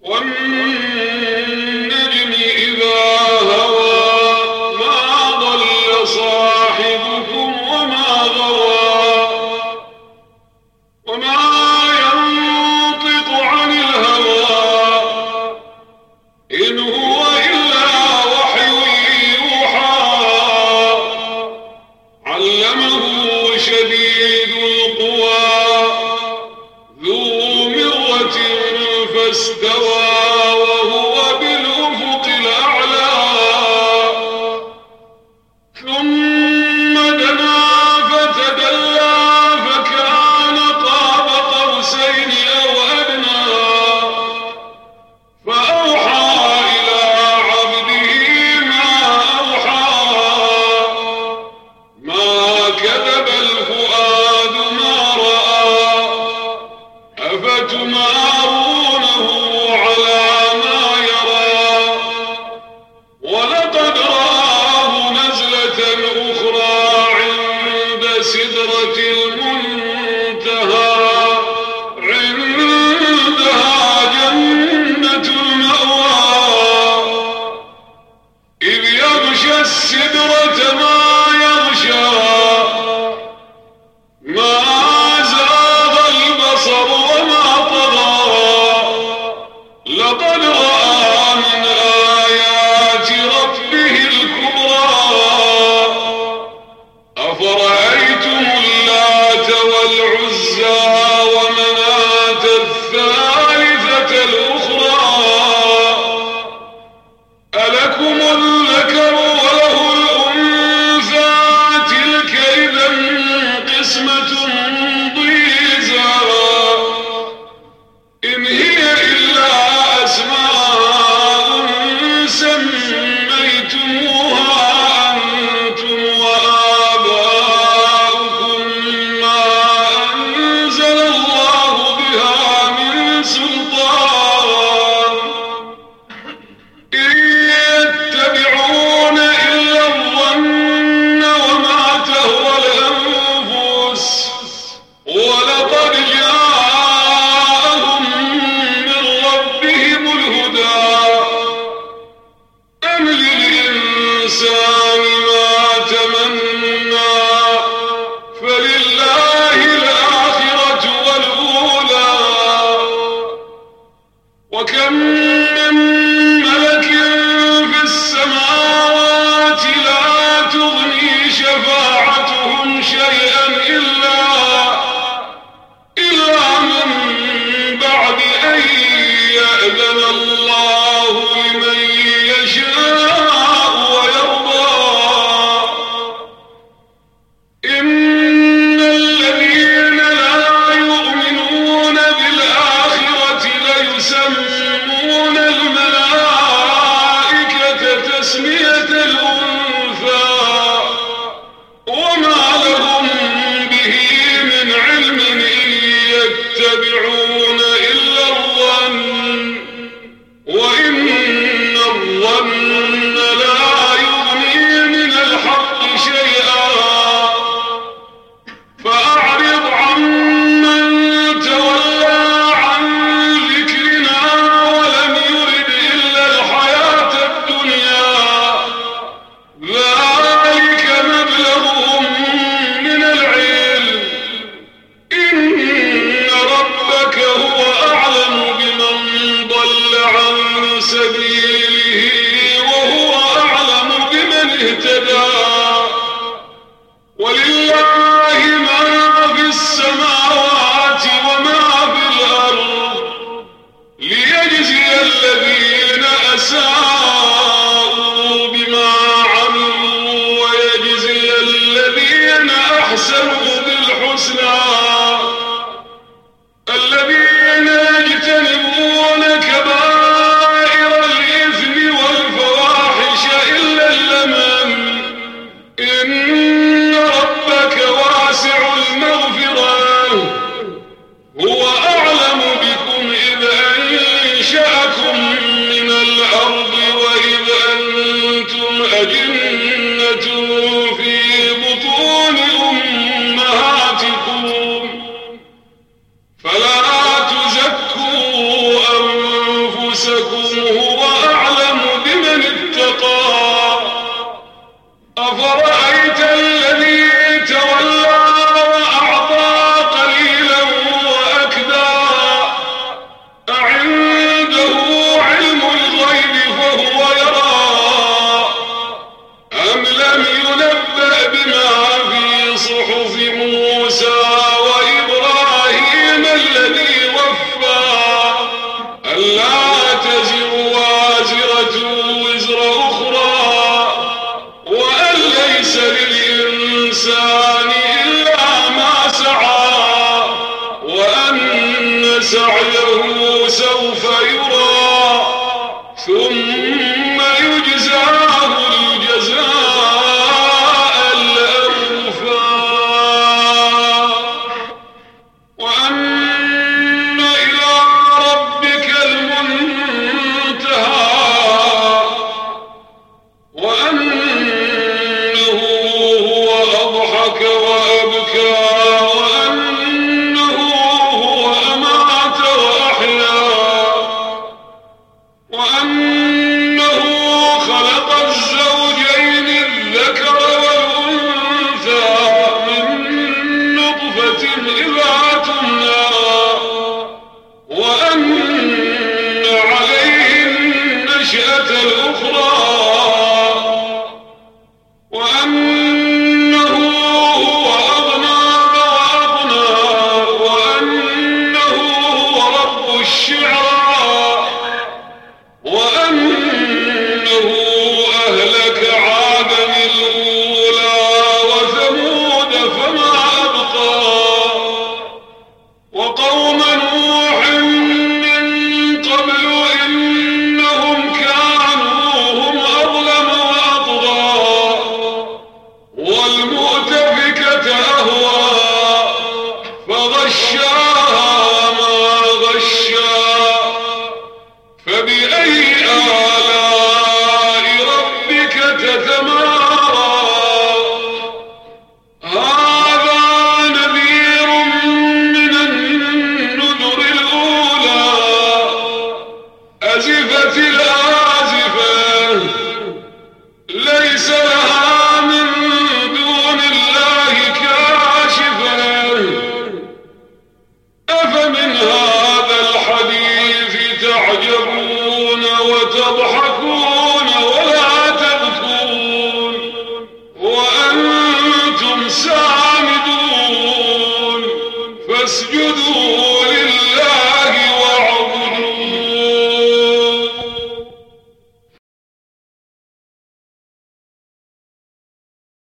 والنجم فاستوى سعيا الشامدون فاسجدوا.